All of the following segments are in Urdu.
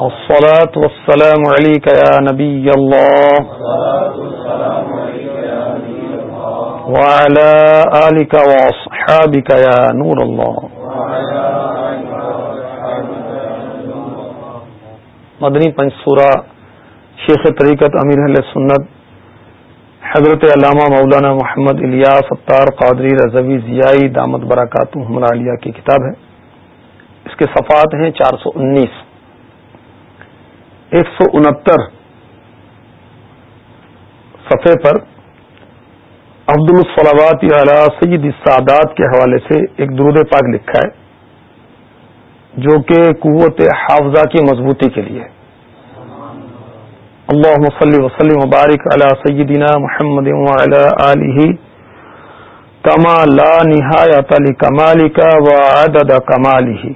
الصلاة والسلام عليك يا نبي الله. وعلى آلك وأصحابك يا نور الله. مدنی پنسورہ شیخ طریقت امیر اہل سنت، حضرت علامہ مولانا محمد الیاس ستار قادری رضوی ضیائی دامت براکات علیہ کی کتاب ہے۔ اس کے صفات ہیں چار سو انیس۔ ایک سو انہتر صفحے پر عبد الصلاوات علی سید السادات کے حوالے سے ایک درود پاک لکھا ہے، جو کہ قوت حافظہ کی مضبوطی کے لیے اللہ صلی وسلم مبارک علی سیدنا محمد علیہ کما لا نہایت علی کمالی کا و عدد کمالی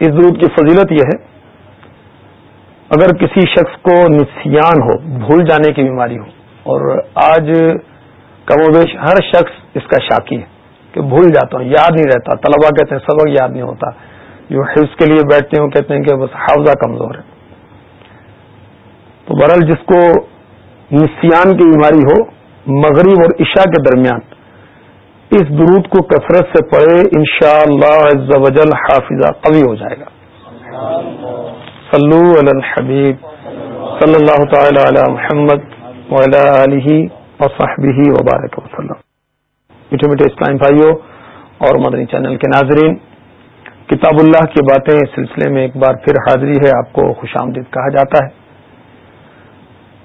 اس درود کی فضیلت یہ ہے اگر کسی شخص کو نسیان ہو، بھول جانے کی بیماری ہو، اور آج کم و بیش ہر شخص اس کا شاکی ہے کہ بھول جاتا ہوں یاد نہیں رہتا طلبا کہتے ہیں سبق یاد نہیں ہوتا جو حفظ کے لیے بیٹھتے ہوں کہتے ہیں کہ بس حافظہ کمزور ہے۔ تو برحال جس کو نسیان کی بیماری ہو، مغرب اور عشاء کے درمیان اس درود کو کثرت سے پڑھے، انشاءاللہ شاء اللہ حافظہ قوی ہو جائے گا۔ صلو علی الحبیب صلی اللہ تعالی علی محمد وعلی آلہ وصحبہ وبارک وسلم. میٹھے میٹھے اسلام بھائیوں اور مدنی چینل کے ناظرین، کتاب اللہ کی باتیں اس سلسلے میں ایک بار پھر حاضری ہے، آپ کو خوش آمدید کہا جاتا ہے۔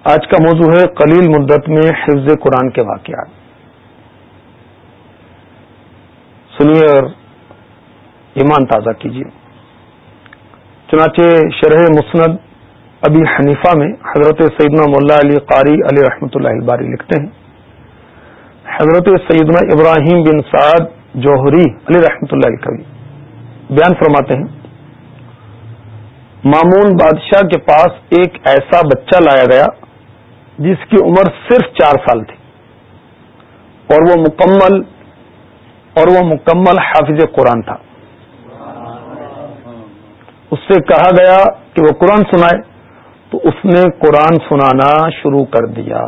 آج کا موضوع ہے قلیل مدت میں حفظ قرآن کے واقعات۔ سنیے اور ایمان تازہ کیجیے۔ چنانچہ شرح مسند ابی حنیفہ میں حضرت سیدنا مولا علی قاری علی رحمۃ اللہ الباری لکھتے ہیں۔ حضرت سیدنا ابراہیم بن سعد جوہری علی رحمۃ اللہ کبھی بیان فرماتے ہیں۔ مامون بادشاہ کے پاس ایک ایسا بچہ لایا گیا جس کی عمر صرف چار سال تھی۔ اور وہ مکمل اور وہ مکمل حافظ قرآن تھا۔ اس سے کہا گیا کہ وہ قرآن سنائے، تو اس نے قرآن سنانا شروع کر دیا۔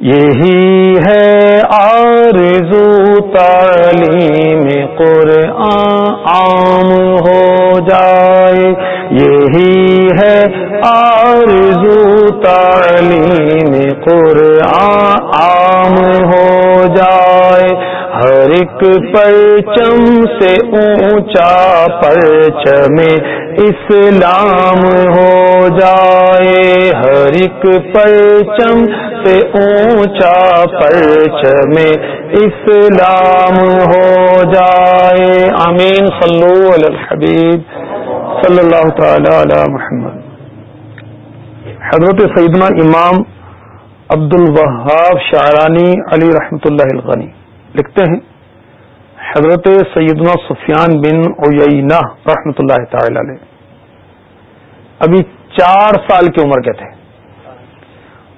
یہی ہے آرزو تعلیم، قرآن عام ہو جائے۔ یہی ہے آرزو تعلیم، قرآن عام ہو جائے ہر ایک پرچم سے اونچا پرچم اسلام ہو جائے۔ ہر ایک پرچم سے اونچا پرچم اسلام ہو جائے۔ امین صلو علی الحبیب۔ صلی اللہ تعالی علی محمد۔ حضرت سیدنا امام عبد الوہاب شاعرانی علی رحمۃ اللہ الغنی۔ لکھتے ہیں۔ حضرت سیدنا سفیان بن اوینا رحمۃ اللہ تعالی علیہ۔ ابھی چار سال کی عمر کے تھے۔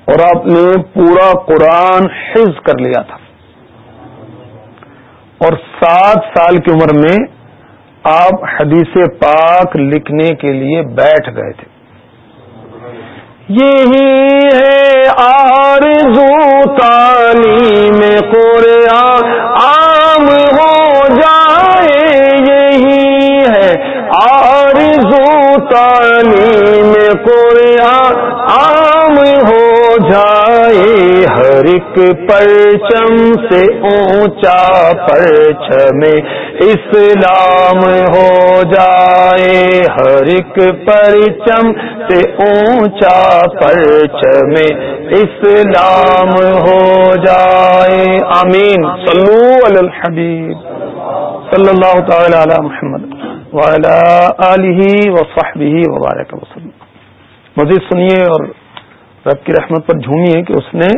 اور آپ نے پورا قرآن حفظ کر لیا تھا۔ اور سات سال کی عمر میں آپ حدیث پاک لکھنے کے لیے بیٹھ گئے تھے۔ یہی ہے آرزو تعلیم قرآن، عام ہو تعلیم قرآن عام ہو جائے، ہر ایک پرچم سے اونچا پرچم اسلام ہو جائے، ہر ایک پرچم سے اونچا پرچم اسلام ہو جائے۔ امین صلو علی الحبیب۔ صلی اللہ تعالی علی محمد۔ وعلی آلہ وصحبہ وبارک وسلم۔ مزید سنیے اور رب کی رحمت پر جھومیے کہ اس نے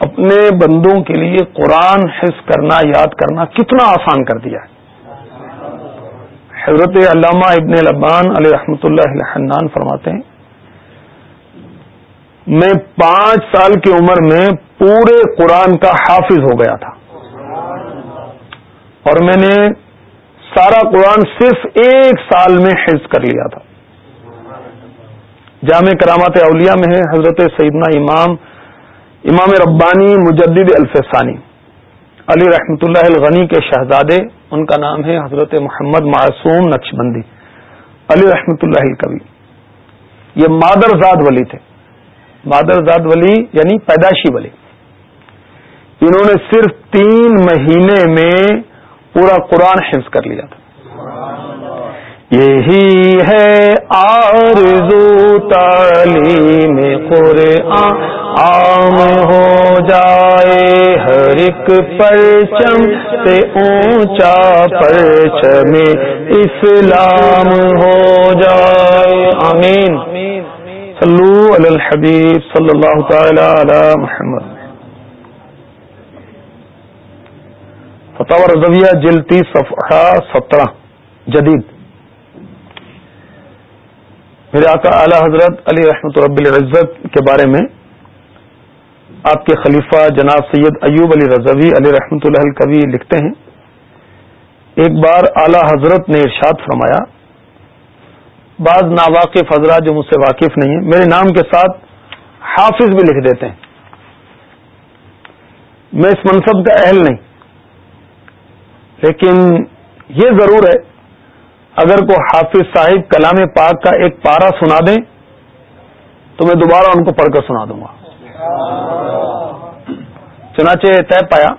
اپنے بندوں کے لیے قرآن حص کرنا، یاد کرنا کتنا آسان کر دیا ہے۔ حضرت علامہ ابن لبان علیہ رحمۃ اللہ الحنان فرماتے ہیں، میں پانچ سال کی عمر میں پورے قرآن کا حافظ ہو گیا تھا۔ اور میں نے سارا قرآن صرف ایک سال میں حفظ کر لیا تھا۔ جامع کرامات اولیاء میں ہے، حضرت سیدنا امام امام ربانی مجدد الفسانی۔ علی رحمۃ اللہ الغنی کے شہزادے، ان کا نام ہے حضرت محمد معصوم نقش بندی علی رحمۃ اللہ کبھی یہ مادر زاد ولی تھے۔ مادر زاد ولی یعنی پیدائشی ولی۔ انہوں نے صرف تین مہینے میں پورا قرآن حفظ کر لیا تھا۔ یہی ہے آرزو تعلیم قرآن۔ عام ہو جائے ہر ایک پرچم سے اونچا پرچم اسلام ہو جائے۔ آمین۔ صلو علی الحبیب صلی اللہ تعالی علی محمد۔ فتح رضویہ جلتی صفحہ سترہ، جدید۔ میرے آقا اعلی حضرت علی رحمت رب العزت کے بارے میں آپ کے خلیفہ جناب سید ایوب علی رضوی علی رحمت اللہ کبھی لکھتے ہیں۔ ایک بار اعلی حضرت نے ارشاد فرمایا، بعض ناواقف حضرات جو مجھ سے واقف نہیں ہیں، میرے نام کے ساتھ حافظ بھی لکھ دیتے ہیں۔ میں اس منصب کا اہل نہیں۔ لیکن یہ ضرور ہے، اگر کو حافظ صاحب کلام پاک کا ایک پارا سنا دیں، تو میں دوبارہ ان کو پڑھ کر سنا دوں گا۔ چنانچہ طے پایا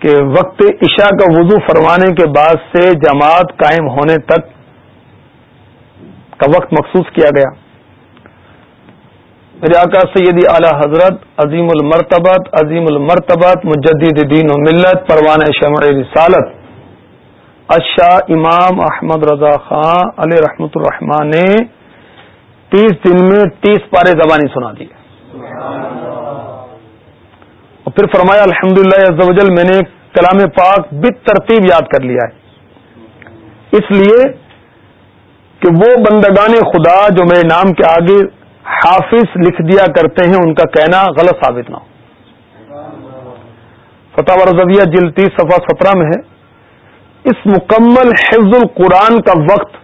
کہ وقت عشاء کا وضو فرمانے کے بعد سے جماعت قائم ہونے تک کا وقت مخصوص کیا گیا۔ میرے آقا سیدی اعلی حضرت، عظیم المرتبت عظیم المرتبت مجدد دین و ملت، پروان شمع رسالت اشاہ امام احمد رضا خان علیہ رحمت الرحمان نے تیس دن میں تیس پارے زبانی سنا دی۔ اور پھر فرمایا الحمد للہ میں نے کلام پاک بت ترتیب یاد کر لیا ہے۔ اس لیے کہ وہ بندگان خدا جو میرے نام کے آگے حافظ لکھ دیا کرتے ہیں، ان کا کہنا غلط ثابت نہ ہو۔ فتح رضویہ جلتی صفحہ سترہ میں ہے۔ اس مکمل حفظ القرآن کا وقت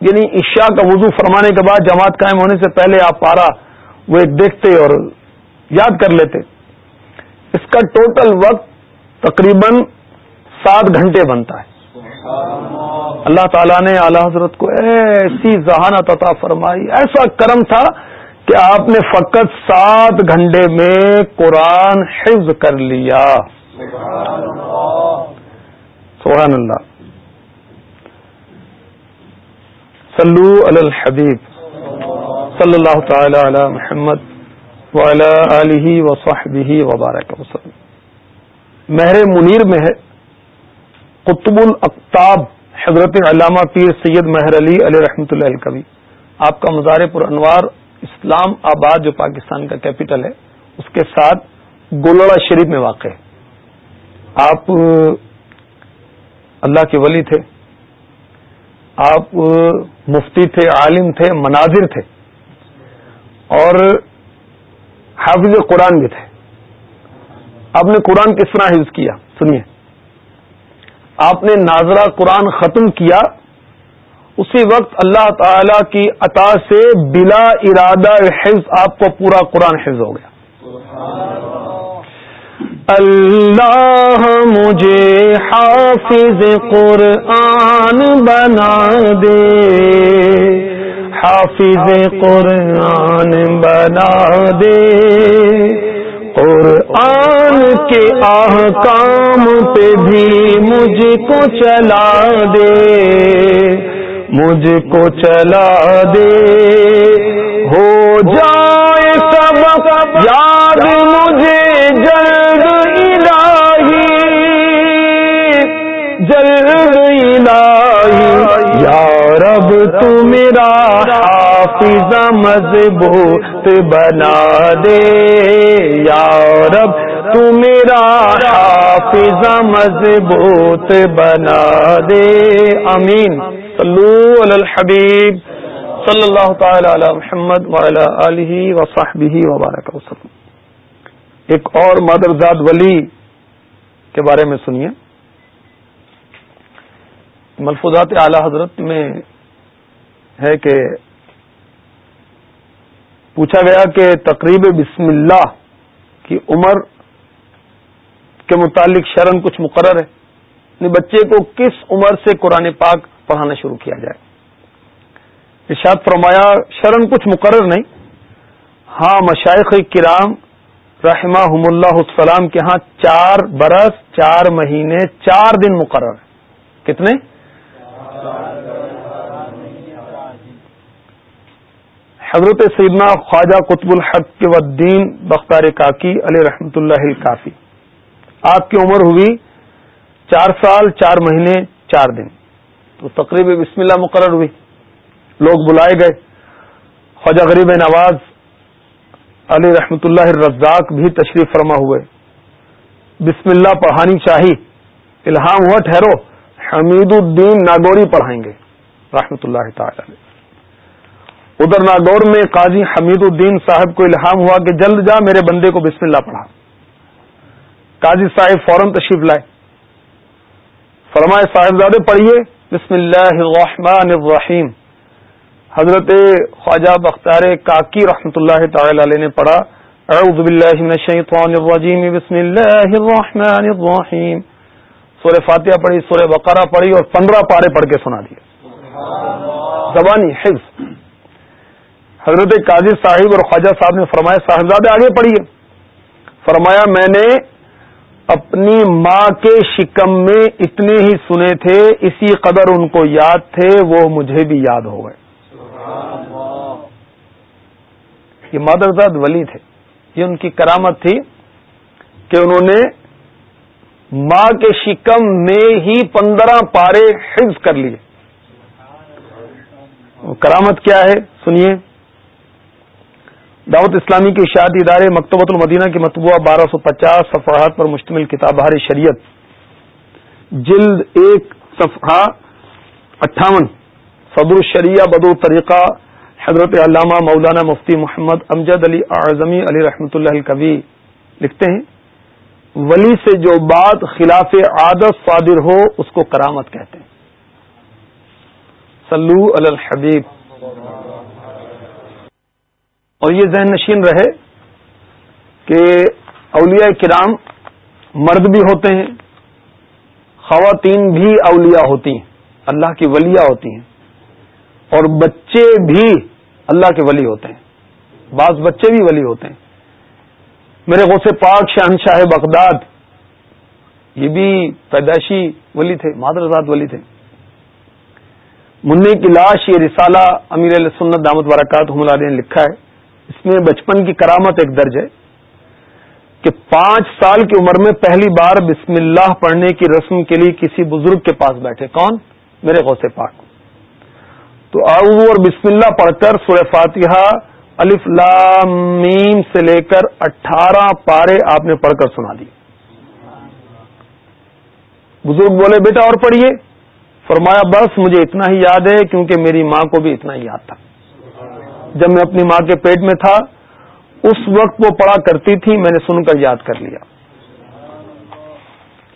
یعنی عشاء کا وضو فرمانے کے بعد جماعت قائم ہونے سے پہلے آپ پارا وہ ایک دیکھتے اور یاد کر لیتے۔ اس کا ٹوٹل وقت تقریباً سات گھنٹے بنتا ہے۔ اللہ تعالیٰ نے اعلی حضرت کو ایسی ذہانت عطا فرمائی، ایسا کرم تھا کہ آپ نے فقط سات گھنٹے میں قرآن حفظ کر لیا۔ سبحان اللہ۔ صلو علی الحبیب۔ صلی اللہ تعالی علی محمد وعلی آلہ وصحبہ وبارک وسلم۔ مہر منیر میں ہے۔ قطب الاقتاب حضرت علامہ پیر سید مہر علی علیہ رحمۃ اللہ کبھی آپ کا مزار پر انوار اسلام آباد جو پاکستان کا کیپٹل ہے، اس کے ساتھ گولڑا شریف میں واقع ہے۔ آپ اللہ کے ولی تھے، آپ مفتی تھے، عالم تھے، مناظر تھے، اور حافظ قرآن بھی تھے۔ آپ نے قرآن کس طرح حفظ کیا؟ سنیے۔ آپ نے ناظرہ قرآن ختم کیا، اسی وقت اللہ تعالی کی عطا سے بلا ارادہ حفظ آپ کو پورا قرآن حفظ ہو گیا۔ اللہ مجھے حافظ قرآن بنا دے۔ حافظ قرآن بنا دے۔ قرآن کے احکام پہ بھی مجھ کو چلا دے مجھ کو چلا دے۔ ہو جائے سب، یاد مجھے جلد الہی جلد الہی۔ یا رب تو میرا حافظ مضبوط بنا دے۔ یا رب، تو میرا حافظ مضبوط بنا دے۔ امین صلو علی الحبیب۔ صلی اللہ تعالی علی محمد وعلی آلہ وصحبہ وبارک وسلم۔ ایک اور مادرزاد ولی کے بارے میں سنیے۔ ملفوظات اعلی حضرت میں ہے کہ پوچھا گیا کہ تقریب بسم اللہ کی عمر کے متعلق شرن کچھ مقرر ہے۔ یعنی بچے کو کس عمر سے قرآن پاک پڑھانا شروع کیا جائے؟ ارشاد فرمایا، شرن کچھ مقرر نہیں۔ ہاں مشائق کرام رحمہ اللہ السلام کے ہاں چار برس، چار مہینے، چار دن مقرر کتنے؟ حضرت سیدنا خواجہ قطب الحق کے ودین بختار کاکی علیہ رحمت اللہ کافی آپ کی عمر ہوئی چار سال، چار مہینے، چار دن۔ تو تقریب بسم اللہ مقرر ہوئی۔ لوگ بلائے گئے۔ خواجہ غریب نواز علی رحمت اللہ الرزاق بھی تشریف فرما ہوئے۔ بسم اللہ پڑھانی چاہی۔ الہام ہوا، ٹھہرو۔ حمید الدین ناگوری پڑھائیں گے۔ رحمت اللہ تعالی ادھر ناگور میں قاضی حمید الدین صاحب کو الہام ہوا کہ جلد جا میرے بندے کو بسم اللہ پڑھا۔ قاضی صاحب فوراً تشریف لائے۔ فرمائے صاحبزادے پڑھیے۔ بسم اللہ الرحمن الرحیم۔ حضرت خواجہ بختار کاکی رحمۃ اللہ تعالی علیہ نے پڑھا۔ اعوذ باللہ من الشیطان الرجیم۔ بسم اللہ الرحمن الرحیم۔ سورہ فاتحہ پڑھی، سورہ بقرہ پڑھی اور پندرہ پارے پڑھ کے سنا دیا زبانی، حفظ۔ حضرت قاضی صاحب اور خواجہ صاحب نے فرمایا، صاحبزادے آگے پڑھیے۔ فرمایا، میں نے اپنی ماں کے شکم میں اتنے ہی سنے تھے، اسی قدر ان کو یاد تھے، وہ مجھے بھی یاد ہو گئے۔ یہ مادرزاد ولی تھے۔ یہ ان کی کرامت تھی کہ انہوں نے ماں کے شکم میں ہی پندرہ پارے حفظ کر لیے۔ کرامت کیا ہے؟ سنیے۔ دعوت اسلامی کے اشاعتی ادارے مکتبۃ المدینہ کی مطبوعہ بارہ سو پچاس صفحات پر مشتمل کتاب بہار شریعت، جلد ایک صفحہ اٹھاون، صدر الشریعہ بدر طریقہ، حضرت علامہ مولانا مفتی محمد امجد علی اعظمی علی رحمۃ اللہ کبھی لکھتے ہیں، ولی سے جو بات خلاف عادت صادر ہو، اس کو کرامت کہتے ہیں۔ سلو الحبیب۔ اور یہ ذہن نشین رہے کہ اولیاء کرام مرد بھی ہوتے ہیں، خواتین بھی اولیاء ہوتی ہیں، اللہ کی ولیاں ہوتی ہیں، اور بچے بھی اللہ کے ولی ہوتے ہیں، بعض بچے بھی ولی ہوتے ہیں۔ میرے غوث پاک شہنشاہ بغداد یہ بھی پیدائشی ولی تھے مادرزاد ولی تھے۔ منی کی لاش یہ رسالہ امیر علیہ سنت دامت واراکات حملہ نے لکھا ہے۔ اس میں بچپن کی کرامت ایک درج ہے کہ پانچ سال کی عمر میں پہلی بار بسم اللہ پڑھنے کی رسم کے لیے کسی بزرگ کے پاس بیٹھے۔ کون؟ میرے غوث پاک۔ تو اعوذ اور بسم اللہ پڑھ کر سورہ فاتحہ الف لام میم سے لے کر اٹھارہ پارے آپ نے پڑھ کر سنا دی۔ بزرگ بولے، بیٹا اور پڑھیے۔ فرمایا، بس مجھے اتنا ہی یاد ہے کیونکہ میری ماں کو بھی اتنا ہی یاد تھا۔ جب میں اپنی ماں کے پیٹ میں تھا، اس وقت وہ پڑھا کرتی تھی، میں نے سن کر یاد کر لیا۔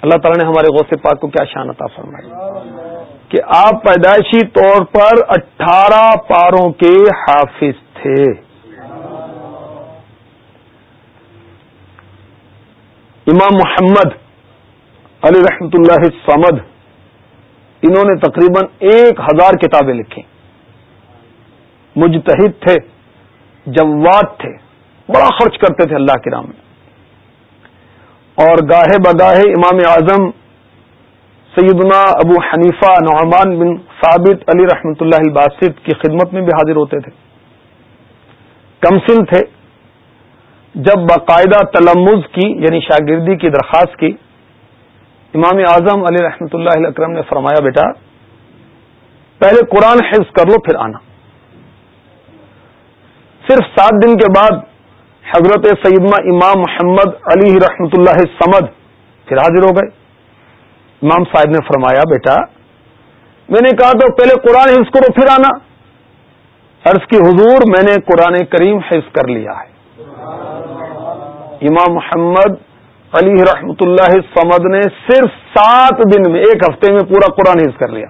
اللہ تعالیٰ نے ہمارے غوث پاک کو کیا شان عطا فرمائی۔ کہ آپ پیدائشی طور پر اٹھارہ پاروں کے حافظ تھے۔ امام محمد علی رحمت اللہ سمد انہوں نے تقریباً ایک ہزار کتابیں لکھی مجتہد تھے، جواد تھے، بڑا خرچ کرتے تھے اللہ کے نام میں۔ اور گاہے بگاہے امام اعظم سیدنا ابو حنیفہ نعمان بن ثابت علی رحمۃ اللہ الباسط کی خدمت میں بھی حاضر ہوتے تھے۔ کمسن تھے، جب باقاعدہ تلمز کی یعنی شاگردی کی درخواست کی، امام اعظم علی رحمۃ اللہ اکرم نے فرمایا، بیٹا، پہلے قرآن حفظ کر لو، پھر آنا۔ صرف سات دن کے بعد حضرت سیدنا امام محمد علی رحمت اللہ سمد پھر حاضر ہو گئے۔ امام صاحب نے فرمایا، بیٹا، میں نے کہا تو پہلے قرآن حفظ کرو، پھر آنا۔ عرض کی، حضور، میں نے قرآن کریم حفظ کر لیا ہے۔ امام محمد علی رحمت اللہ سمد نے صرف سات دن میں، ایک ہفتے میں پورا قرآن حفظ کر لیا۔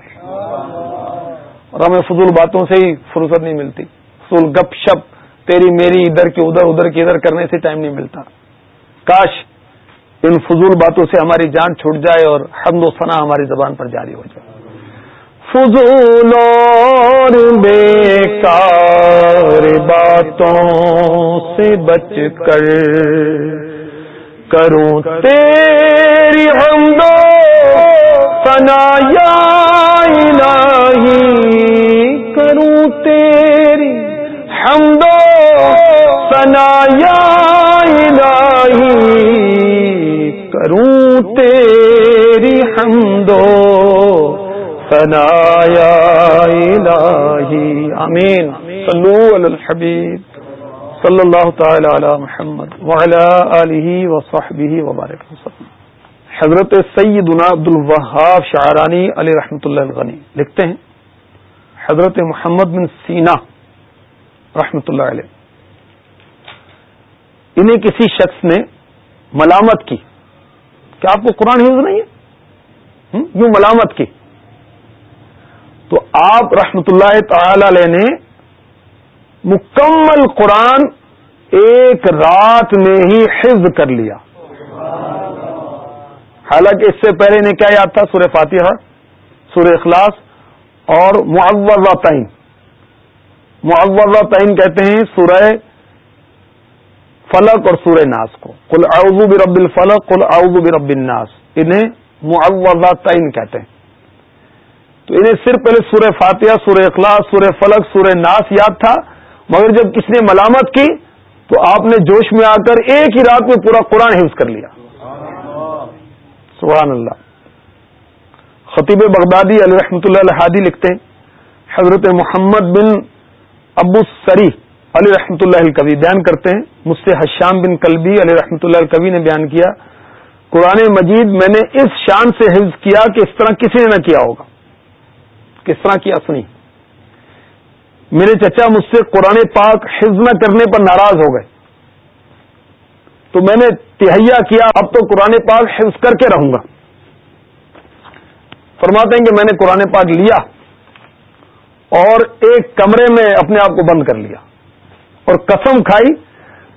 اور ہمیں فضول باتوں سے ہی فرصت نہیں ملتی۔ فضول گپ شپ تیری میری ادھر کے ادھر ادھر کے ادھر کرنے سے ٹائم نہیں ملتا۔ کاش ان فضول باتوں سے ہماری جان چھوٹ جائے اور حمد و ثنا ہماری زبان پر جاری ہو جائے۔ فضول اور بیکار باتوں سے بچ کر کروں تیری امین صلو علی الحبیب. صلی اللہ تعالی علی محمد وعلی آلہ وصحبہ وبارک وسلم. حضرت سیدنا عبد الوہاب شعرانی علی رحمۃ اللہ الغنی. لکھتے ہیں. حضرت محمد بن سینا رحمۃ اللہ علیہ. انہیں کسی شخص نے ملامت کی. کہ آپ کو قرآن حفظ نہیں ہے؟ یوں ملامت کی. تو آپ رحمت اللہ تعالی علیہ نے مکمل قرآن ایک رات میں ہی حفظ کر لیا۔ حالانکہ اس سے پہلے انہیں کیا یاد تھا؟ سورہ فاتحہ، سورہ اخلاص اور معوضہ تعین معوضہ تعین کہتے ہیں سورہ فلق اور سورہ ناس کو۔ کل اعوذ برب الفلق کل اعوذ برب الناس۔ انہیں معوضہ تعین کہتے ہیں۔ تو انہیں صرف پہلے سورہ فاتحہ، سورہ اخلاص، سورہ فلک سورہ ناس یاد تھا، مگر جب کس نے ملامت کی تو آپ نے جوش میں آ کر ایک ہی رات میں پورا قرآن حفظ کر لیا۔ سبحان اللہ۔ خطیب بغدادی علیہ رحمۃ اللہ الحادی لکھتے ہیں، حضرت محمد بن ابو سری علی رحمۃ اللہ الکوی بیان کرتے ہیں۔ مجھ سے حشام بن کلبی علیہ رحمۃ اللہ الکوی نے بیان کیا، قرآن مجید میں نے اس شان سے حفظ کیا کہ اس طرح کسی نے نہ کیا ہوگا۔ کس طرح کیا سنی میرے چچا مجھ سے قرآن پاک حفظ نہ کرنے پر ناراض ہو گئے۔ تو میں نے تہیا کیا، اب تو قرآن پاک حفظ کر کے رہوں گا۔ فرماتے ہیں کہ میں نے قرآن پاک لیا اور ایک کمرے میں اپنے آپ کو بند کر لیا اور قسم کھائی،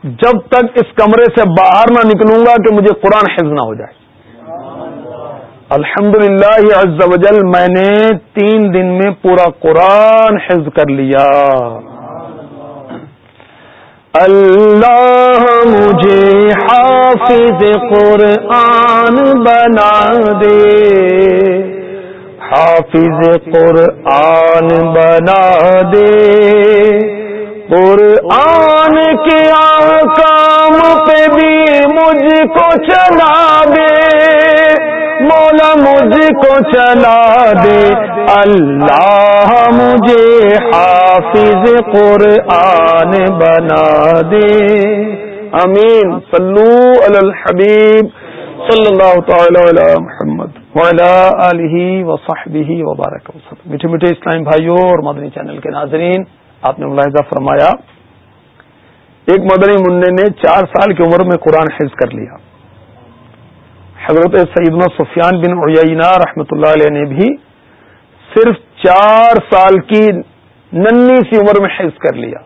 جب تک اس کمرے سے باہر نہ نکلوں گا کہ مجھے قرآن حفظ نہ ہو جائے۔ الحمد للہ وجل میں نے تین دن میں پورا قرآن حفظ کر لیا۔ اللہ مجھے حافظ قرآن بنا دے۔ حافظ قرآن بنا دے۔ قرآن کے آکام پہ بھی مجھ کو چلا دے۔ مولا مجھ کو چلا دے۔ اللہ مجھے حافظ قرآن بنا دے۔ امین صلو علی الحبیب صلی اللہ تعالی علی محمد علیہ وصحبہ وبارک وسلم میٹھے میٹھے اسلام بھائیوں اور مدنی چینل کے ناظرین، آپ نے ملاحظہ فرمایا، ایک مدنی منع نے چار سال کی عمر میں قرآن حفظ کر لیا۔ حضرت سیدنا سفیان بن عیینہ رحمۃ اللہ علیہ نے بھی صرف چار سال کی ننی سی عمر میں حفظ کر لیا۔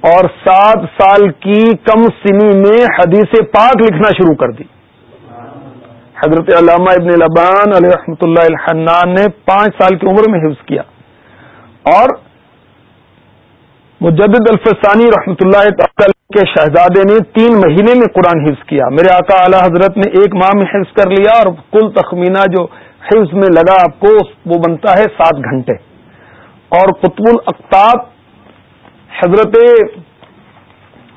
اور سات سال کی کم سنی میں حدیث پاک لکھنا شروع کر دی۔ حضرت علامہ ابن لبان علیہ رحمۃ اللہ الحنان نے پانچ سال کی عمر میں حفظ کیا۔ اور مجدد الفسانی رحمۃ اللہ تعالی کے شہزادے نے تین مہینے میں قرآن حفظ کیا۔ میرے آقا اعلی حضرت نے ایک ماہ میں حفظ کر لیا اور کل تخمینہ جو حفظ میں لگا آپ کو، وہ بنتا ہے سات گھنٹے۔ اور قطب القتاب حضرت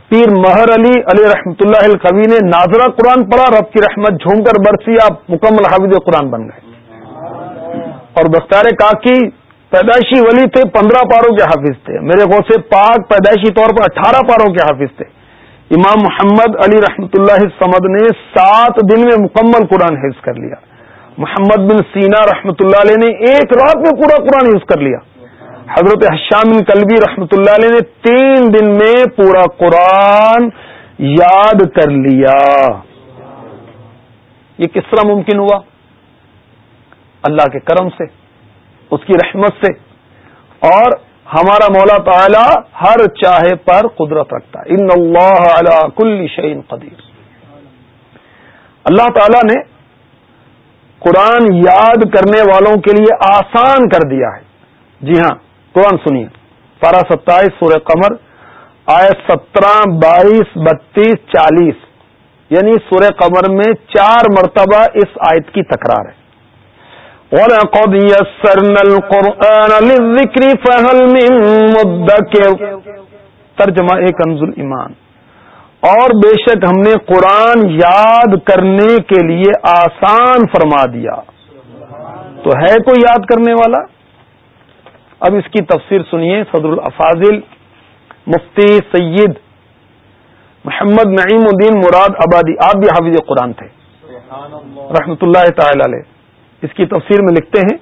پیر مہر علی علی رحمۃ اللہ القوی نے ناظرہ قرآن پڑھا، رب کی رحمت جھوم کر برسی، آپ مکمل حافظ قرآن بن گئے۔ اور بختار کاکی پیدائشی ولی تھے، پندرہ پاروں کے حافظ تھے۔ میرے غوث پاک پیدائشی طور پر اٹھارہ پاروں کے حافظ تھے۔ امام محمد علی رحمت اللہ سمد نے سات دن میں مکمل قرآن حفظ کر لیا۔ محمد بن سینا رحمت اللہ علیہ نے ایک رات میں پورا قرآن حفظ کر لیا۔ حضرت حشام بن کلبی رحمت اللہ علیہ نے تین دن میں پورا قرآن یاد کر لیا۔ یہ کس طرح ممکن ہوا؟ اللہ کے کرم سے۔ اس کی رحمت سے۔ اور ہمارا مولا تعالی ہر چاہے پر قدرت رکھتا ہے۔ ان اللہ علی کل شعین قدیر۔ اللہ تعالی نے قرآن یاد کرنے والوں کے لیے آسان کر دیا ہے۔ جی ہاں قرآن سنیے۔ پارہ ستائیس، سورہ قمر آئے سترہ، بائیس، بتیس، چالیس۔ یعنی سورہ قمر میں چار مرتبہ اس آیت کی تکرار ہے۔ وَلَقَدْ يَسَّرْنَا الْقُرْآنَ لِلذِّكْرِ فَهَلْ مِن مُدَّكِرْ۔ ترجمہ ایک انزل ایمان۔ اور بے شک ہم نے قرآن یاد کرنے کے لیے آسان فرما دیا۔ تو ہے کوئی یاد کرنے والا؟ اب اس کی تفسیر سنیے صدر الافاظل مفتی سید محمد نعیم الدین مراد آبادی۔ آپ بھی حافظ قرآن تھے۔ رحمت اللہ تعالی علیہ۔ اس کی تفسیر میں لکھتے ہیں،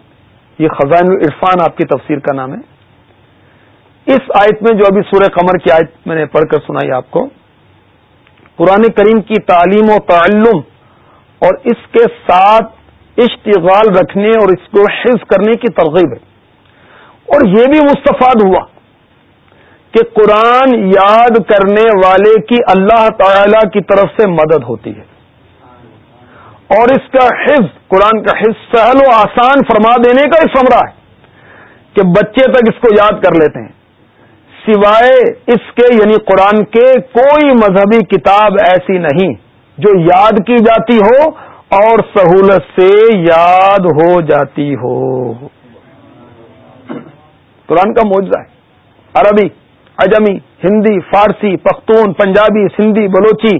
یہ خزان العرفان آپ کی تفسیر کا نام ہے۔ اس آیت میں جو ابھی سورہ قمر کی آیت میں نے پڑھ کر سنائی آپ کو، قرآن کریم کی تعلیم و تعلم اور اس کے ساتھ اشتغال رکھنے اور اس کو حفظ کرنے کی ترغیب ہے۔ اور یہ بھی مستفاد ہوا کہ قرآن یاد کرنے والے کی اللہ تعالی کی طرف سے مدد ہوتی ہے۔ اور اس کا حفظ، قرآن کا حفظ سہل و آسان فرما دینے کا اس سمرا ہے کہ بچے تک اس کو یاد کر لیتے ہیں۔ سوائے اس کے یعنی قرآن کے کوئی مذہبی کتاب ایسی نہیں جو یاد کی جاتی ہو اور سہولت سے یاد ہو جاتی ہو۔ قرآن کا موجودہ ہے۔ عربی اجمی ہندی، فارسی، پختون، پنجابی، سندھی، بلوچی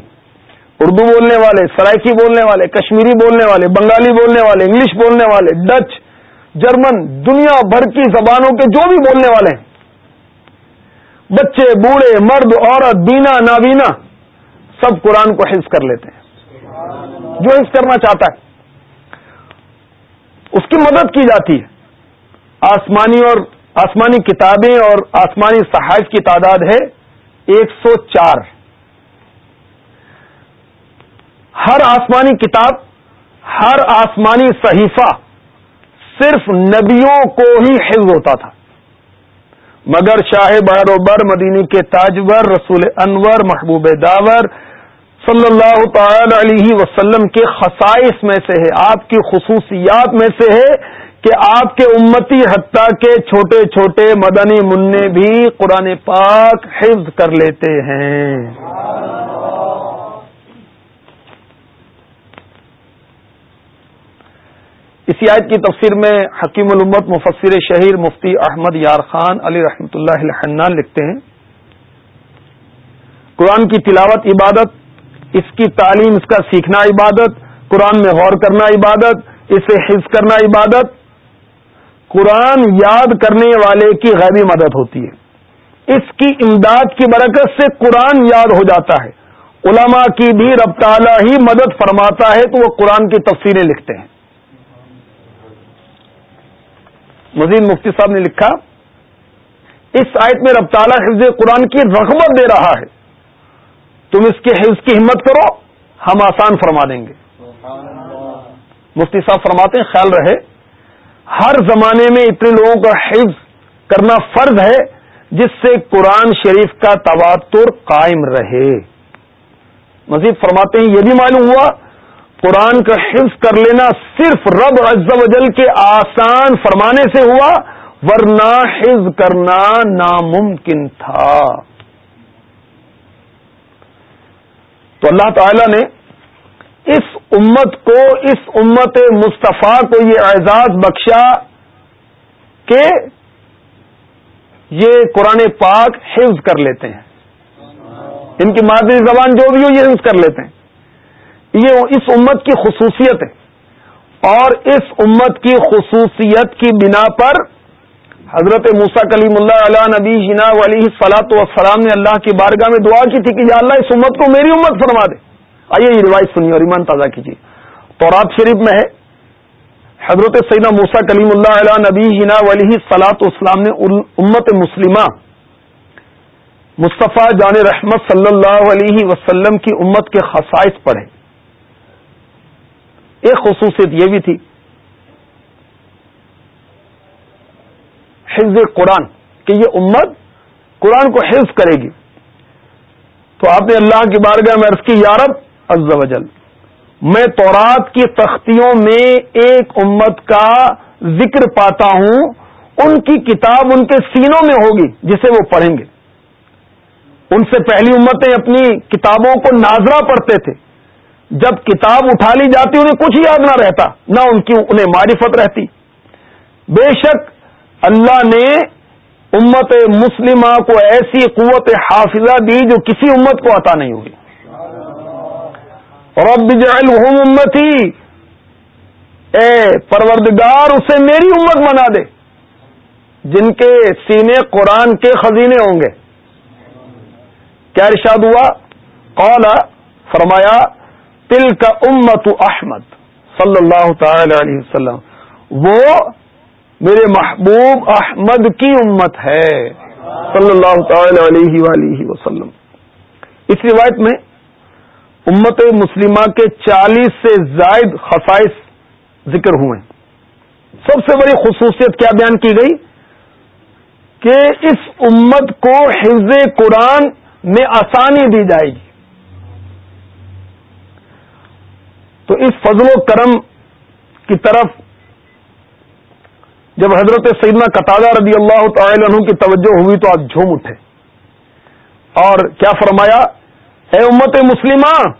اردو بولنے والے، سرائکی بولنے والے، کشمیری بولنے والے، بنگالی بولنے والے، انگلش بولنے والے، ڈچ، جرمن، دنیا بھر کی زبانوں کے جو بھی بولنے والے ہیں۔ بچے، بوڑھے، مرد، عورت، بینا، نابینا، سب قرآن کو حفظ کر لیتے ہیں۔ جو حفظ کرنا چاہتا ہے۔ اس کی مدد کی جاتی ہے۔ آسمانی اور آسمانی کتابیں اور آسمانی صحائف کی تعداد ہے ایک سو چار۔ ہر آسمانی کتاب، ہر آسمانی صحیفہ صرف نبیوں کو ہی حفظ ہوتا تھا۔ مگر شاہ بر مدینی کے تاجور رسول انور محبوب داور صلی اللہ تعالی علیہ وسلم کے خصائص میں سے ہے، آپ کی خصوصیات میں سے ہے کہ آپ کے امتی حتیٰ کے چھوٹے چھوٹے مدنی منع بھی قرآن پاک حفظ کر لیتے ہیں۔ اسی آیت کی تفسیر میں حکیم الامت مفسر شہیر مفتی احمد یار خان علی رحمۃ اللہ الحنان لکھتے ہیں۔ قرآن کی تلاوت عبادت، اس کی تعلیم، اس کا سیکھنا عبادت، قرآن میں غور کرنا عبادت، اسے حفظ کرنا عبادت۔ قرآن یاد کرنے والے کی غیبی مدد ہوتی ہے۔ اس کی امداد کی برکت سے قرآن یاد ہو جاتا ہے۔ علماء کی بھی رب تعالی ہی مدد فرماتا ہے تو وہ قرآن کی تفسیریں لکھتے ہیں۔ مزید مفتی صاحب نے لکھا، اس آیت میں رب تعالیٰ حفظ قرآن کی رغبت دے رہا ہے۔ تم اس کے حفظ کی ہمت کرو، ہم آسان فرما دیں گے۔ مفتی صاحب فرماتے ہیں، خیال رہے، ہر زمانے میں اتنے لوگوں کا حفظ کرنا فرض ہے، جس سے قرآن شریف کا تواتر قائم رہے۔ مزید فرماتے ہیں، یہ بھی معلوم ہوا قرآن کا حفظ کر لینا صرف رب عز و جل کے آسان فرمانے سے ہوا، ورنہ حفظ کرنا ناممکن تھا۔ تو اللہ تعالی نے اس امت کو، اس امت مصطفیٰ کو یہ اعزاز بخشا کہ یہ قرآن پاک حفظ کر لیتے ہیں۔ ان کی مادری زبان جو بھی ہو، یہ حفظ کر لیتے ہیں۔ یہ اس امت کی خصوصیت ہے۔ اور اس امت کی خصوصیت کی بنا پر حضرت موسا کلیم اللہ علیہ نبی جنا علیہ سلاۃ وسلام نے اللہ کی بارگاہ میں دعا کی تھی کہ یا اللہ اس امت کو میری امت فرما دے۔ آئیے یہ روایت سنیے اور ایمان تازہ کیجیے۔ تورات شریف میں ہے۔ حضرت سیدہ موسا کلیم اللہ علیہ نبی جنا علیہ سلاۃ والسلام نے امت مسلمہ مصطفیٰ جان رحمت صلی اللہ علیہ وسلم کی امت کے خصائص پڑھے۔ ایک خصوصیت یہ بھی تھی۔ حفظ قرآن، کہ یہ امت قرآن کو حفظ کرے گی۔ تو آپ نے اللہ کی بارگاہ میں عرض کی یارب عز و جل، میں تورات کی تختیوں میں ایک امت کا ذکر پاتا ہوں۔ ان کی کتاب ان کے سینوں میں ہوگی، جسے وہ پڑھیں گے۔ ان سے پہلی امتیں اپنی کتابوں کو ناظرہ پڑھتے تھے۔ جب کتاب اٹھا لی جاتی انہیں کچھ یاد نہ رہتا، نہ ان کی انہیں معرفت رہتی۔ بے شک اللہ نے امت مسلمہ کو ایسی قوت حافظہ دی جو کسی امت کو عطا نہیں ہوئی۔ اور اب جعلہم امتی۔ اے پروردگار، اسے میری امت بنا دے۔ جن کے سینے قرآن کے خزینے ہوں گے۔ کیا ارشاد ہوا؟ قال، فرمایا تل کا امت احمد صلی اللہ تعالی علیہ وسلم، وہ میرے محبوب احمد کی امت ہے صلی اللہ تعالی علیہ ولیہ وسلم۔ اس روایت میں امت مسلمہ کے چالیس سے زائد خصائص ذکر ہوئے سب سے بڑی خصوصیت کیا بیان کی گئی؟ کہ اس امت کو حفظ قرآن میں آسانی دی جائے گی۔ تو اس فضل و کرم کی طرف جب حضرت سیدنا قطادہ رضی اللہ تعالی عنہ کی توجہ ہوئی تو آپ جھوم اٹھے۔ اور کیا فرمایا؟ اے امت مسلمہ،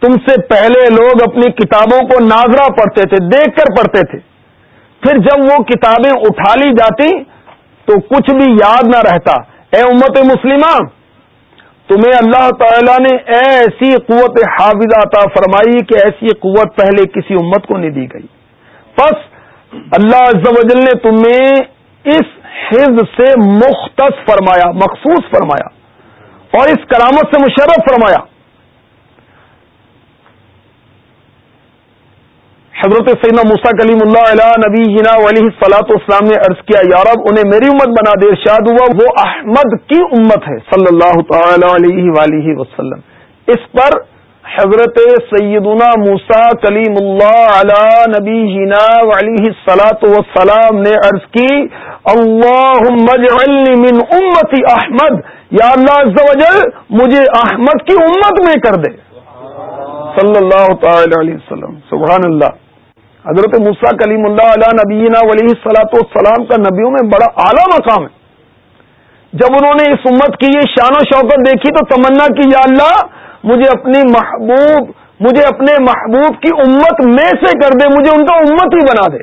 تم سے پہلے لوگ اپنی کتابوں کو ناظرہ پڑھتے تھے، دیکھ کر پڑھتے تھے۔ پھر جب وہ کتابیں اٹھا لی جاتی تو کچھ بھی یاد نہ رہتا۔ اے امت مسلمہ تمہیں اللہ تعالی نے ایسی قوت حافظ عطا فرمائی کہ ایسی قوت پہلے کسی امت کو نہیں دی گئی۔ بس اللہ عز و جل نے تمہیں اس حفظ سے مختص فرمایا، مخصوص فرمایا اور اس کرامت سے مشرف فرمایا۔ حضرت سیدنا موسا کلیم اللہ علیہ نبی جنا علیہ سلاۃ اسلام نے عرض کیا یارب انہیں میری امت بنا دے، ارشاد ہوا، وہ احمد کی امت ہے صلی اللہ تعالی علیہ وسلم. اس پر حضرت سیدنا موسا کلیم اللہ علی نبی جینا علیہ سلاۃ وسلام نے عرض کی اللہ من امتی احمد، یا اللہ عز و جل، مجھے احمد کی امت میں کر دے. صلی اللہ تعالی علیہ وسلم، سبحان اللہ۔ حضرت موسا کلیم اللہ علیہ نبینا علیہ سلاۃ والسلام کا نبیوں میں بڑا اعلیٰ مقام ہے۔ جب انہوں نے اس امت کی یہ شان و شوقت دیکھی تو تمنا کی یا اللہ، مجھے اپنی محبوب، مجھے اپنے محبوب کی امت میں سے کر دے، مجھے ان کا امت ہی بنا دے۔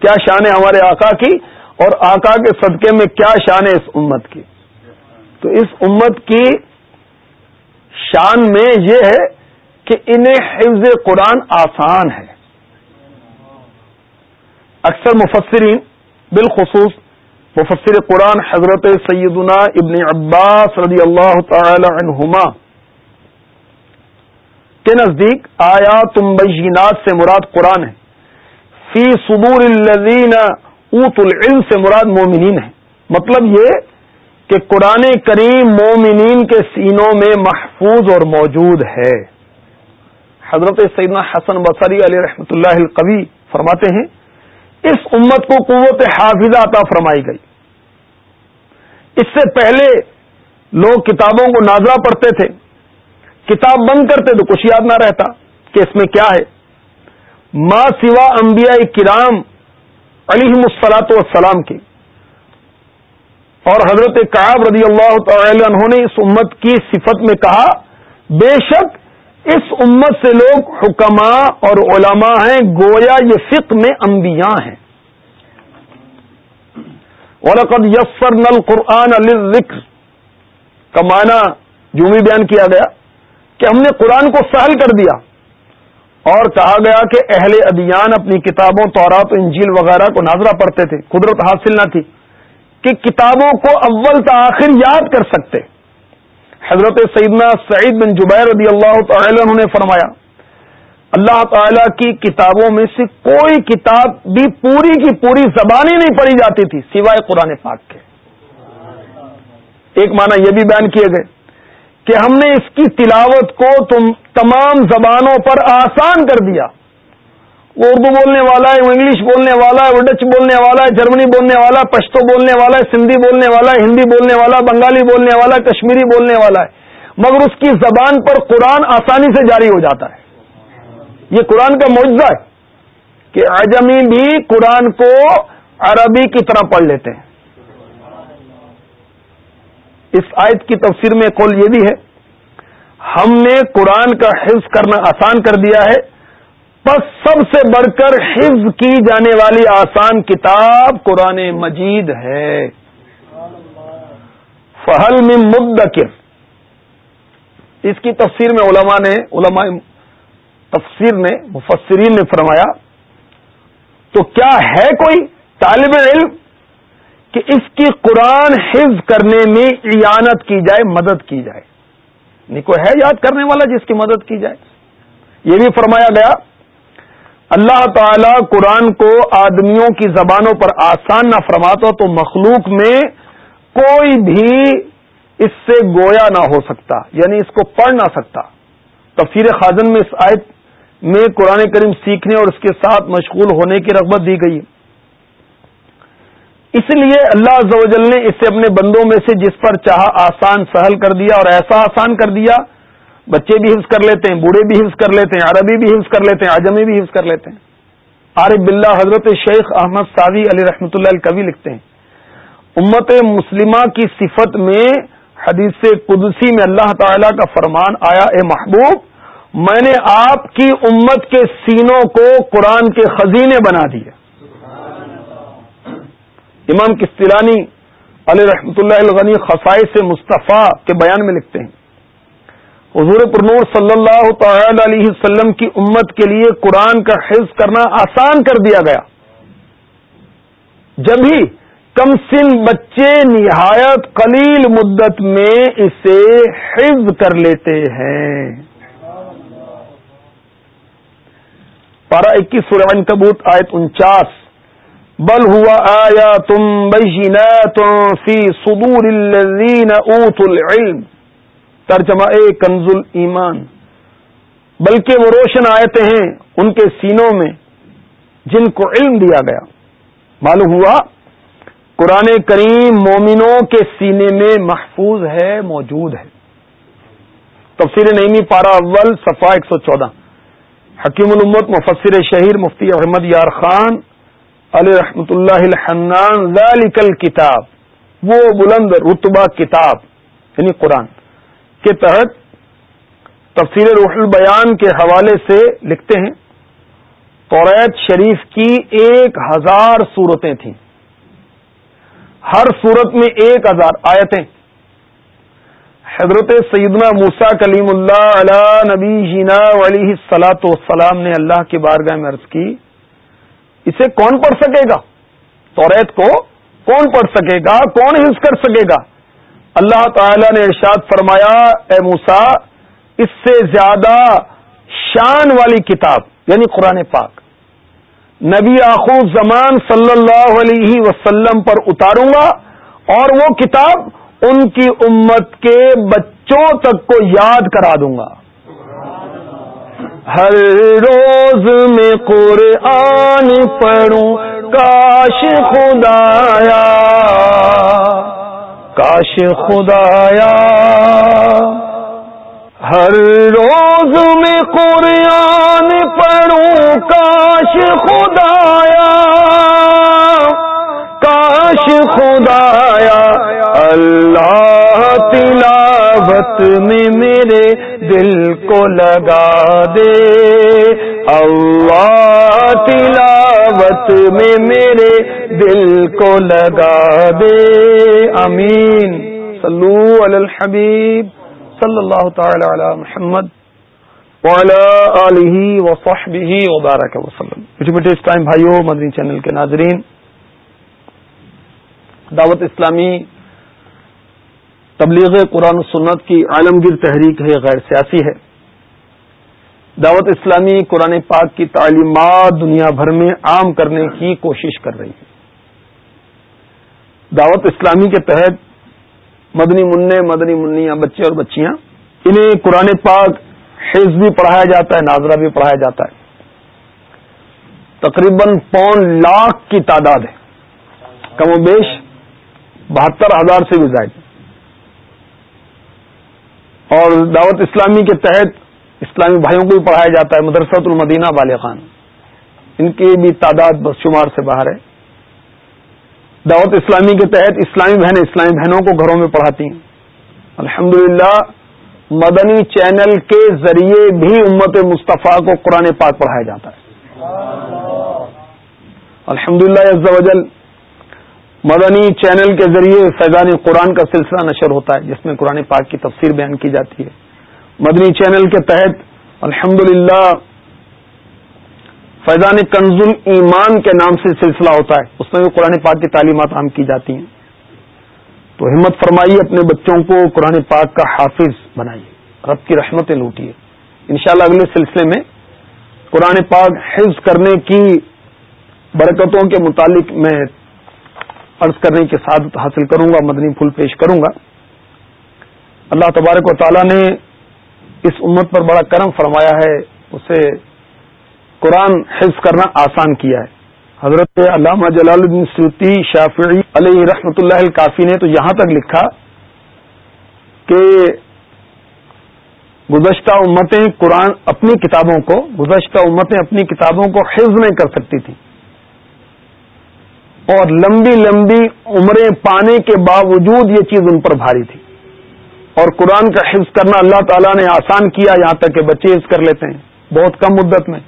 کیا شان ہے ہمارے آقا کی؟ اور آقا کے صدقے میں کیا شان ہے اس امت کی؟ تو اس امت کی شان میں یہ ہے کہ انہیں حفظ قرآن آسان ہے۔ اکثر مفسرین بالخصوص مفسر قرآن حضرت سیدنا ابن عباس رضی اللہ تعالی عنہما کے نزدیک آیا تم بینات سے مراد قرآن ہے۔ فی صدور الذین اوت العلم سے مراد مومنین ہے مطلب یہ کہ قرآن کریم مومنین کے سینوں میں محفوظ اور موجود ہے۔ حضرت سیدنا حسن بصری علیہ رحمۃ اللہ القوی فرماتے ہیں اس امت کو قوت حافظہ عطا فرمائی گئی۔ اس سے پہلے لوگ کتابوں کو نازرہ پڑھتے تھے، کتاب بند کرتے تو کچھ یاد نہ رہتا کہ اس میں کیا ہے۔ ما سوا انبیاء کرام علی مسلاط والسلام کی اور حضرت کاب رضی اللہ تعالی عنہ نے اس امت کی صفت میں کہا، بے شک اس امت سے لوگ حکما اور علماء ہیں، گویا یہ فقہ میں انبیاء ہیں۔ ولقد یسر نل قرآن علی ذکر کا معنی جو بھی بیان کیا گیا کہ ہم نے قرآن کو سہل کر دیا اور کہا گیا کہ اہل ادیان اپنی کتابوں، تورات و انجیل وغیرہ کو ناظرہ پڑھتے تھے، قدرت حاصل نہ تھی کہ کتابوں کو اول تاخیر یاد کر سکتے۔ حضرت سیدنا سعید بن جبیر رضی اللہ تعالی انہوں نے فرمایا، اللہ تعالی کی کتابوں میں سے کوئی کتاب بھی پوری کی پوری زبان ہی نہیں پڑھی جاتی تھی، سوائے قرآن پاک کے۔ ایک معنی یہ بھی بیان کیے گئے کہ ہم نے اس کی تلاوت کو تم تمام زبانوں پر آسان کر دیا۔ وہ اردو بولنے والا ہے، وہ انگلش بولنے والا ہے، وہ ڈچ بولنے والا ہے، جرمنی بولنے والا ہے، پشتو بولنے والا ہے، سندھی بولنے والا ہے، ہندی بولنے والا بنگالی بولنے والا ہے، کشمیری بولنے والا ہے۔ مگر اس کی زبان پر قرآن آسانی سے جاری ہو جاتا ہے۔ یہ قرآن کا معجزہ ہے کہ اجمی بھی قرآن کو عربی کی طرح پڑھ لیتے ہیں۔ اس آیت کی تفسیر میں قول یہ بھی ہے، ہم نے قرآن کا حفظ کرنا آسان کر دیا ہے بس سب سے بڑھ کر حفظ کی جانے والی آسان کتاب قرآن مجید ہے۔ فہل میں مدکر۔ اس کی تفسیر میں علماء نے علماء تفسیر نے، مفسرین نے فرمایا، تو کیا ہے کوئی طالب علم کہ اس کی قرآن حفظ کرنے میں اعانت کی جائے، مدد کی جائے؟ نہیں، کوئی ہے یاد کرنے والا جس کی مدد کی جائے؟ یہ بھی فرمایا گیا اللہ تعالی قرآن کو آدمیوں کی زبانوں پر آسان نہ فرماتا تو مخلوق میں کوئی بھی اس سے گویا نہ ہو سکتا یعنی اس کو پڑھ نہ سکتا۔ تفسیر خازن میں اس آیت میں قرآن کریم سیکھنے اور اس کے ساتھ مشغول ہونے کی رغبت دی گئی۔ اس لیے اللہ عز و جل نے اسے اپنے بندوں میں سے جس پر چاہا آسان، سہل کر دیا اور ایسا آسان کر دیا بچے بھی حفظ کر لیتے ہیں، بوڑھے بھی حفظ کر لیتے ہیں، عربی بھی حفظ کر لیتے ہیں اجمی بھی حفظ کر لیتے ہیں۔ عارف بلّہ حضرت شیخ احمد ساوی علی رحمۃ اللہ کبھی لکھتے ہیں۔ امت مسلمہ کی صفت میں حدیث قدسی میں اللہ تعالی کا فرمان آیا، اے محبوب، میں نے آپ کی امت کے سینوں کو قرآن کے خزینے بنا دیے۔ امام کستلانی علی رحمۃ اللہ الغنی خسائے سے مصطفیٰ کے بیان میں لکھتے ہیں۔ حضور پرنور صلی اللہ تعالی علیہ وسلم کی امت کے لیے قرآن کا حفظ کرنا آسان کر دیا گیا۔ جب ہی کم سن بچے نہایت قلیل مدت میں اسے حفظ کر لیتے ہیں۔ پارا اکیس سورہ کبوت آیت انچاس۔ بل ہوا آیا تم بینات فی صدور الذین العلم۔ ترجمہ اے کنز ایمان بلکہ وہ روشن آیتیں ہیں ان کے سینوں میں جن کو علم دیا گیا۔ معلوم ہوا، قرآن کریم مومنوں کے سینے میں محفوظ ہے، موجود ہے۔ تفسیر نعیمی پارا اول صفا ایک سو چودہ۔ حکیم الامت، مفسر شہیر مفتی احمد یار خان، علی رحمت اللہ الحنان، ذالک کتاب وہ بلند رتبہ کتاب یعنی قرآن۔ کے تحت تفصیل روح البیان کے حوالے سے لکھتے ہیں توریت شریف کی ایک ہزار صورتیں تھیں۔ ہر صورت میں ایک ہزار آیتیں۔ حضرت سیدنا موسا کلیم اللہ علی نبی جینا علیہ سلاۃ وسلام نے اللہ کی بارگاہ میں عرض کی، اسے کون پڑھ سکے گا؟ توریت کو کون پڑھ سکے گا؟ کون حفظ کر سکے گا؟ اللہ تعالی نے ارشاد فرمایا، اے موسا اس سے زیادہ شان والی کتاب یعنی قرآن پاک، نبی آخو زمان صلی اللہ علیہ وسلم پر اتاروں گا اور وہ کتاب ان کی امت کے بچوں تک کو یاد کرا دوں گا۔ ہر روز میں قرآن پڑھوں، کاش خدایا۔ کاش خدایا ہر روز میں قرآن پڑھوں کاش خدایا کاش خدایا اللہ تلاوت میں میرے دل کو لگا دے۔ اللہ تلاوت میں میرے دل کو لگا دے۔ امین صلو علی الحبیب صلی اللہ تعالی علی محمد وبارک وسلم۔ اس ٹائم بھائیو، مدنی چینل کے ناظرین۔ دعوت اسلامی تبلیغ قرآن و سنت کی عالمگیر تحریک ہے، غیر سیاسی ہے۔ دعوت اسلامی قرآن پاک کی تعلیمات دنیا بھر میں عام کرنے کی کوشش کر رہی ہے۔ دعوت اسلامی کے تحت مدنی منع، مدنی منیا بچے اور بچیاں، انہیں قرآن پاک حفظ بھی پڑھایا جاتا ہے، ناظرہ بھی پڑھایا جاتا ہے۔ تقریباً پون لاکھ کی تعداد ہے۔ کم و بیش بہتر ہزار سے بھی زائد۔ اور دعوت اسلامی کے تحت اسلامی بھائیوں کو بھی پڑھایا جاتا ہے، مدرسۃ المدینہ خان۔ ان کی بھی تعداد بس شمار سے باہر ہے۔ دعوت اسلامی کے تحت اسلامی بہنیں اسلامی بہنوں کو گھروں میں پڑھاتی ہیں۔ الحمد مدنی چینل کے ذریعے بھی امت مصطفیٰ کو قرآن پاک پڑھایا جاتا ہے۔ الحمد للہ مدنی چینل کے ذریعے فیضان قرآن کا سلسلہ نشر ہوتا ہے، جس میں قرآن پاک کی تفسیر بیان کی جاتی ہے۔ مدنی چینل کے تحت الحمد للہ فیضان کنز ایمان کے نام سے سلسلہ ہوتا ہے۔ اس میں بھی قرآن پاک کی تعلیمات عام کی جاتی ہیں۔ تو ہمت فرمائیے اپنے بچوں کو قرآن پاک کا حافظ بنائیے۔ رب کی رحمتیں لوٹیے۔ انشاءاللہ اگلے سلسلے میں قرآن پاک حفظ کرنے کی برکتوں کے متعلق میں عرض کرنے کے ساتھ حاصل کروں گا، مدنی پھول پیش کروں گا۔ اللہ تبارک و تعالی نے اس امت پر بڑا کرم فرمایا ہے، اسے قرآن حفظ کرنا آسان کیا ہے۔ حضرت علامہ جلال الدین سوتی شافعی علیہ رحمۃ اللہ الکافی نے تو یہاں تک لکھا کہ گزشتہ امتیں قرآن اپنی کتابوں کو، گزشتہ امتیں اپنی کتابوں کو حفظ نہیں کر سکتی تھیں۔ اور لمبی لمبی عمریں پانے کے باوجود یہ چیز ان پر بھاری تھی۔ اور قرآن کا حفظ کرنا اللہ تعالیٰ نے آسان کیا، یہاں تک کہ بچے حفظ کر لیتے ہیں۔ بہت کم مدت میں۔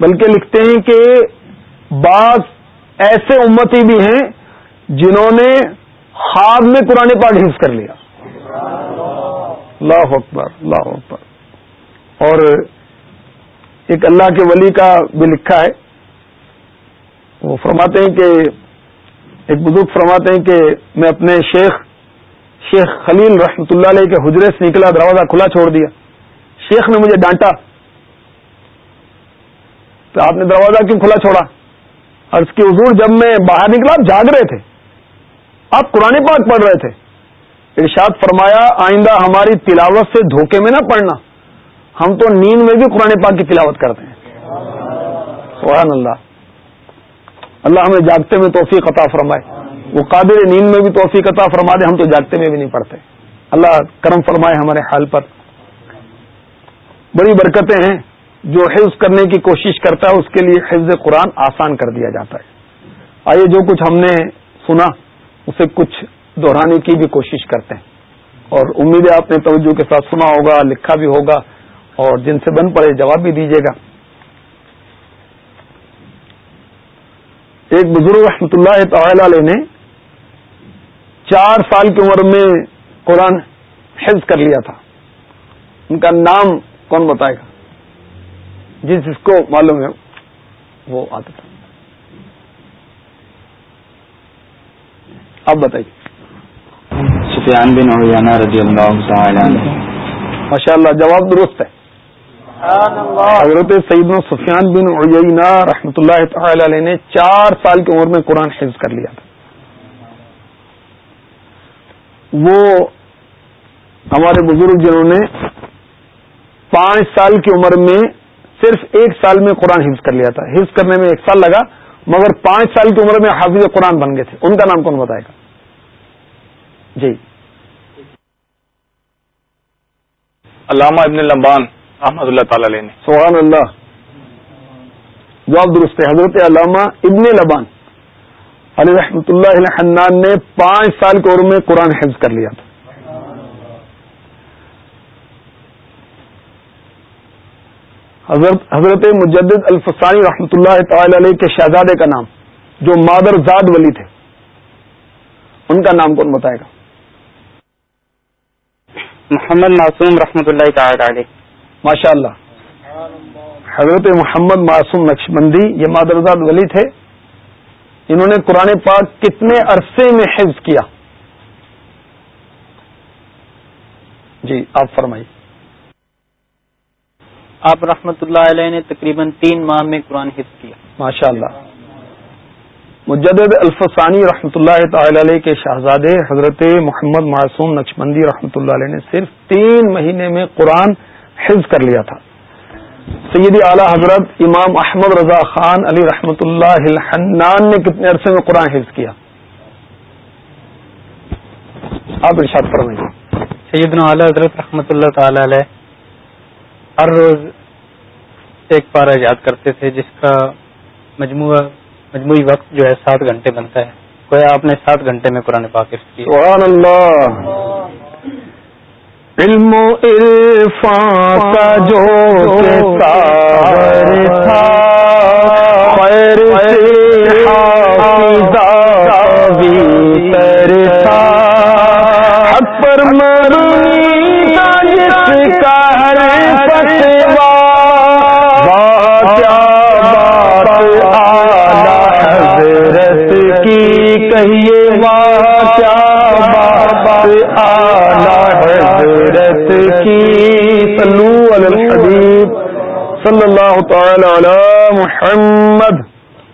بلکہ لکھتے ہیں کہ بعض ایسے امتی بھی ہیں جنہوں نے خواب میں قرآن پاک حفظ کر لیا۔ اللہ اکبر اللہ اکبر۔ اور ایک اللہ کے ولی کا بھی لکھا ہے۔ وہ فرماتے ہیں کہ ایک بزرگ فرماتے ہیں کہ میں اپنے شیخ شیخ خلیل رحمت اللہ علیہ کے حجرے سے نکلا، دروازہ کھلا چھوڑ دیا۔ شیخ نے مجھے ڈانٹا۔ تو آپ نے دروازہ کیوں کھلا چھوڑا؟ عرض کی حضور، جب میں باہر نکلا، آپ جاگ رہے تھے۔ آپ قرآن پاک پڑھ رہے تھے۔ ارشاد فرمایا، آئندہ ہماری تلاوت سے دھوکے میں نہ پڑھنا ہم تو نیند میں بھی قرآن پاک کی تلاوت کرتے ہیں۔ سبحان اللہ۔ اللہ ہمیں جاگتے میں توفیق عطا فرمائے۔ وہ قابل نیند میں بھی توفیق عطا فرما دے، ہم تو جاگتے میں بھی نہیں پڑھتے۔ اللہ کرم فرمائے ہمارے حال پر۔ بڑی برکتیں ہیں، جو حفظ کرنے کی کوشش کرتا ہے، اس کے لیے حفظ قرآن آسان کر دیا جاتا ہے۔ آئیے جو کچھ ہم نے سنا، اسے کچھ دہرانے کی بھی کوشش کرتے ہیں۔ اور امید ہے آپ نے توجہ کے ساتھ سنا ہوگا، لکھا بھی ہوگا، اور جن سے بن پڑے جواب بھی دیجیے گا۔ ایک بزرگ رحمۃ اللہ تعالی علیہ نے چار سال کی عمر میں قرآن حفظ کر لیا تھا۔ ان کا نام کون بتائے گا؟ جس جس کو معلوم ہے وہ آتا تھا۔ آپ بتائیے۔ سفیان بن رضی اللہ ماشاء اللہ جواب درست ہے۔ حضرت سعید سفیان بن عیینہ رحمۃ اللہ تعالی علیہ نے چار سال کی عمر میں قرآن حفظ کر لیا تھا۔ وہ ہمارے بزرگ جنہوں نے پانچ سال کی عمر میں صرف ایک سال میں قرآن حفظ کر لیا تھا۔ حفظ کرنے میں ایک سال لگا مگر پانچ سال کی عمر میں حافظ قرآن بن گئے تھے۔ ان کا نام کون بتائے گا؟ جی۔ علامہ ابن لمبان۔ احمد اللہ تعالی علیہ نے سبحان اللہ جواب درست ہے حضرت علامہ ابن لبان علی رحمۃ اللہ علیہ حنان نے پانچ سال کی عمر میں قرآن حفظ کر لیا تھا۔ حضرت حضرت مجدد الفسانی رحمۃ اللہ تعالی علیہ کے شہزادے کا نام جو مادر زاد ولی تھے ان کا نام کون بتائے گا؟ محمد معصوم رحمۃ اللہ تعالی علیہ۔ ماشاء اللہ حضرت محمد معصوم نقشبندی یہ مادرزاد ولی تھے۔ انہوں نے قرآن پاک کتنے عرصے میں حفظ کیا۔ جی آپ فرمائیے۔ آپ رحمت اللہ علیہ نے تقریباً تین ماہ میں قرآن حفظ کیا۔ ماشاء اللہ مجدد الفسانی رحمۃ اللہ تعالی علیہ کے شہزادے حضرت محمد معصوم نقشبندی رحمۃ اللہ علیہ نے صرف تین مہینے میں قرآن حفظ کر لیا تھا۔ سیدی اعلی حضرت امام احمد رضا خان علی رحمۃ اللہ الحنان نے کتنے عرصے میں قرآن حفظ کیا۔ آپ ارشاد فرمائیے۔ سیدنا اعلی حضرت رحمۃ اللہ تعالی علیہ ہر روز ایک پارا یاد کرتے تھے جس کا مجموعہ مجموعی وقت جو ہے سات گھنٹے بنتا ہے۔ کوئی آپ نے سات گھنٹے میں قرآن پاکف کی سبحان اللہ۔ علم و عرفان کا جو تھا، خیر حق پر مرنی جس کا ہر فتوا حضرت کی کہیے کیا حضرت صلی اللہ تعالی علی محمد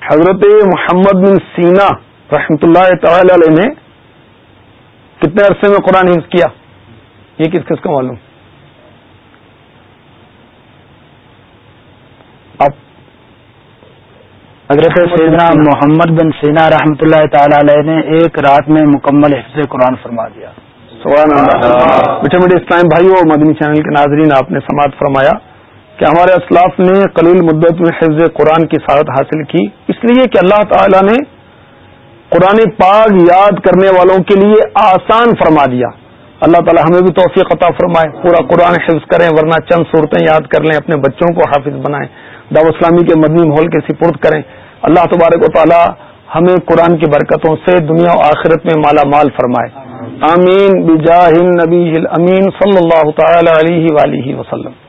حضرت محمد بن سینا رحمت اللہ تعالی علیہ نے کتنے عرصے میں قرآن حفظ کیا؟ یہ کس کس کو معلوم؟ حضرت سیدنا محمد بن سینا رحمۃ اللہ تعالی علیہ نے ایک رات میں مکمل حفظ قرآن فرما دیا۔ میٹھے میٹھے اسلام بھائی اور مدنی چینل کے ناظرین آپ نے سماعت فرمایا۔ کہ ہمارے اسلاف نے قلیل مدت میں حفظ قرآن کی سعادت حاصل کی۔ اس لیے کہ اللہ تعالی نے قرآن پاک یاد کرنے والوں کے لیے آسان فرما دیا۔ اللہ تعالی ہمیں بھی توفیق عطا فرمائے۔ پورا قرآن حفظ کریں، ورنہ چند صورتیں یاد کر لیں، اپنے بچوں کو حافظ بنائیں۔ دعو اسلامی کے مدنی ماحول کے سپرد کریں۔ اللہ تبارک و تعالی ہمیں قرآن کی برکتوں سے دنیا و آخرت میں مالا مال فرمائے۔ آمین۔ بجاہ نبی امین صلی اللہ تعالی علیہ وآلہ وسلم۔